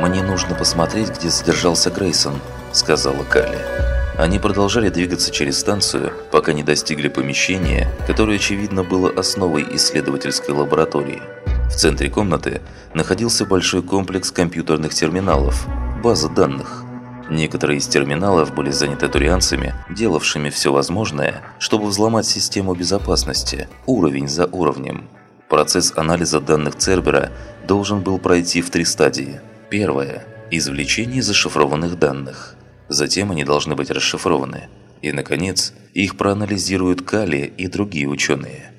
«Мне нужно посмотреть, где задержался Грейсон», – сказала Калли. Они продолжали двигаться через станцию, пока не достигли помещения, которое, очевидно, было основой исследовательской лаборатории. В центре комнаты находился большой комплекс компьютерных терминалов, база данных. Некоторые из терминалов были заняты турианцами, делавшими все возможное, чтобы взломать систему безопасности, уровень за уровнем. Процесс анализа данных Цербера должен был пройти в три стадии. Первая – извлечение зашифрованных данных. Затем они должны быть расшифрованы. И, наконец, их проанализируют Кали и другие ученые.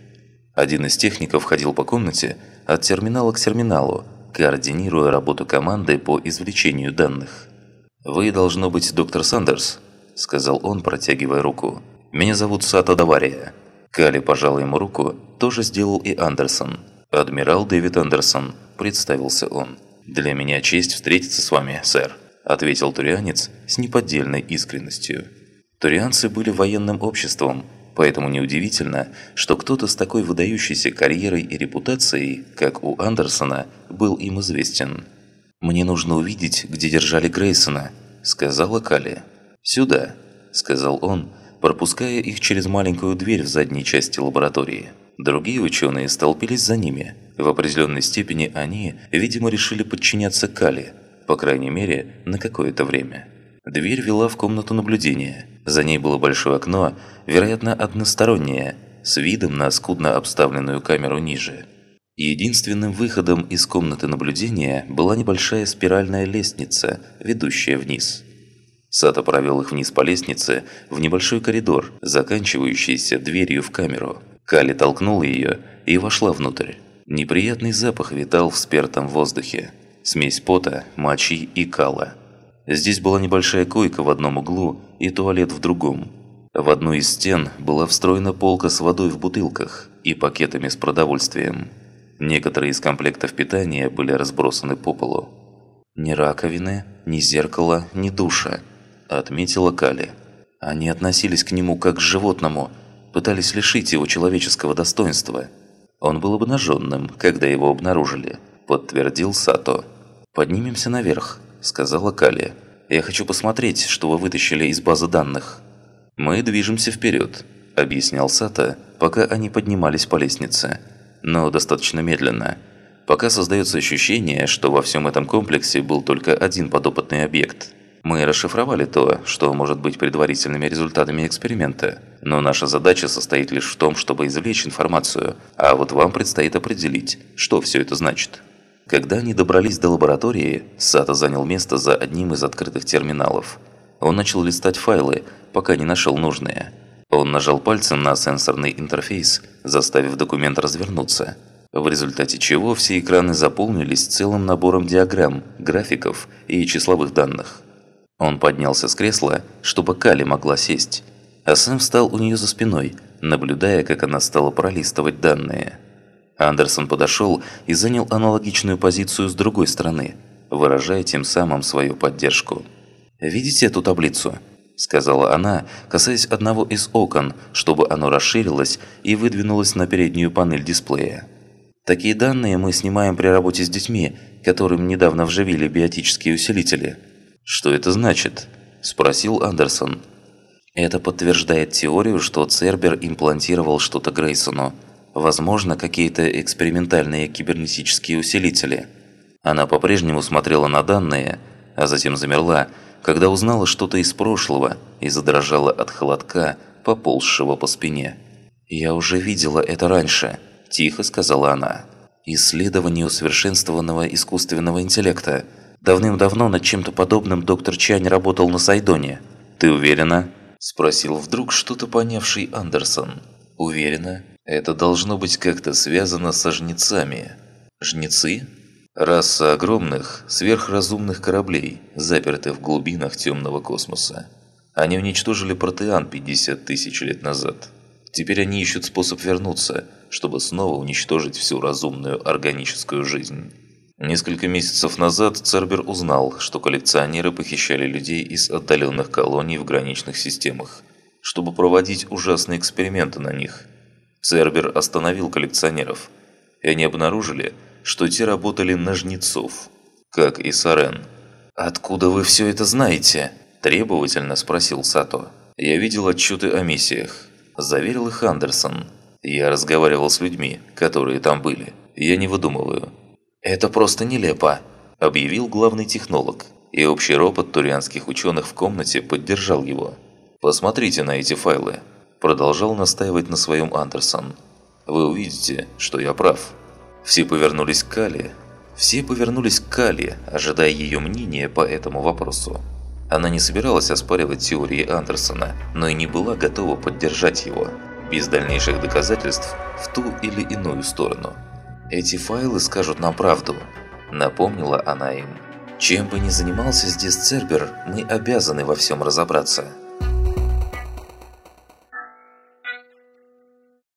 Один из техников ходил по комнате от терминала к терминалу, координируя работу команды по извлечению данных. «Вы, должно быть, доктор Сандерс», – сказал он, протягивая руку. «Меня зовут Сато Давария». Кали пожал ему руку, тоже сделал и Андерсон. «Адмирал Дэвид Андерсон», – представился он. «Для меня честь встретиться с вами, сэр», – ответил турианец с неподдельной искренностью. Турианцы были военным обществом, поэтому неудивительно, что кто-то с такой выдающейся карьерой и репутацией, как у Андерсона, был им известен. «Мне нужно увидеть, где держали Грейсона», – сказала Калли. «Сюда», – сказал он, пропуская их через маленькую дверь в задней части лаборатории. Другие ученые столпились за ними. В определенной степени они, видимо, решили подчиняться Кали, по крайней мере, на какое-то время. Дверь вела в комнату наблюдения. За ней было большое окно, вероятно, одностороннее, с видом на скудно обставленную камеру ниже. Единственным выходом из комнаты наблюдения была небольшая спиральная лестница, ведущая вниз. Сато провел их вниз по лестнице в небольшой коридор, заканчивающийся дверью в камеру. Кали толкнула ее и вошла внутрь. Неприятный запах витал в спертом воздухе. Смесь пота, мочи и кала. Здесь была небольшая койка в одном углу и туалет в другом. В одну из стен была встроена полка с водой в бутылках и пакетами с продовольствием. Некоторые из комплектов питания были разбросаны по полу. «Ни раковины, ни зеркала, ни душа», – отметила Кали. Они относились к нему как к животному, пытались лишить его человеческого достоинства. Он был обнаженным, когда его обнаружили, подтвердил Сато. «Поднимемся наверх», – сказала Кали. «Я хочу посмотреть, что вы вытащили из базы данных». «Мы движемся вперед», – объяснял Сато, пока они поднимались по лестнице но достаточно медленно. Пока создается ощущение, что во всем этом комплексе был только один подопытный объект. Мы расшифровали то, что может быть предварительными результатами эксперимента, но наша задача состоит лишь в том, чтобы извлечь информацию, а вот вам предстоит определить, что все это значит. Когда они добрались до лаборатории, Сато занял место за одним из открытых терминалов. Он начал листать файлы, пока не нашел нужные – он нажал пальцем на сенсорный интерфейс, заставив документ развернуться, в результате чего все экраны заполнились целым набором диаграмм, графиков и числовых данных. Он поднялся с кресла, чтобы Кали могла сесть, а Сэм встал у нее за спиной, наблюдая, как она стала пролистывать данные. Андерсон подошел и занял аналогичную позицию с другой стороны, выражая тем самым свою поддержку. «Видите эту таблицу?» сказала она, касаясь одного из окон, чтобы оно расширилось и выдвинулось на переднюю панель дисплея. Такие данные мы снимаем при работе с детьми, которым недавно вживили биотические усилители. «Что это значит?» – спросил Андерсон. Это подтверждает теорию, что Цербер имплантировал что-то Грейсону. Возможно, какие-то экспериментальные кибернетические усилители. Она по-прежнему смотрела на данные, а затем замерла, когда узнала что-то из прошлого и задрожала от холодка, поползшего по спине. «Я уже видела это раньше», – тихо сказала она. «Исследование усовершенствованного искусственного интеллекта. Давным-давно над чем-то подобным доктор Чань работал на Сайдоне. Ты уверена?» – спросил вдруг что-то понявший Андерсон. «Уверена. Это должно быть как-то связано со жнецами». «Жнецы?» Раса огромных, сверхразумных кораблей, запертых в глубинах темного космоса. Они уничтожили Протеан 50 тысяч лет назад. Теперь они ищут способ вернуться, чтобы снова уничтожить всю разумную органическую жизнь. Несколько месяцев назад Цербер узнал, что коллекционеры похищали людей из отдаленных колоний в граничных системах, чтобы проводить ужасные эксперименты на них. Цербер остановил коллекционеров, и они обнаружили, что те работали на жнецов. как и Сарен. «Откуда вы все это знаете?» – требовательно спросил Сато. «Я видел отчеты о миссиях», – заверил их Андерсон. «Я разговаривал с людьми, которые там были. Я не выдумываю». «Это просто нелепо», – объявил главный технолог. И общий ропот турианских ученых в комнате поддержал его. «Посмотрите на эти файлы», – продолжал настаивать на своем Андерсон. «Вы увидите, что я прав». Все повернулись к Кали. Все повернулись к Кали, ожидая ее мнения по этому вопросу. Она не собиралась оспаривать теории Андерсона, но и не была готова поддержать его, без дальнейших доказательств в ту или иную сторону. «Эти файлы скажут нам правду», – напомнила она им. «Чем бы ни занимался здесь Цербер, мы обязаны во всем разобраться».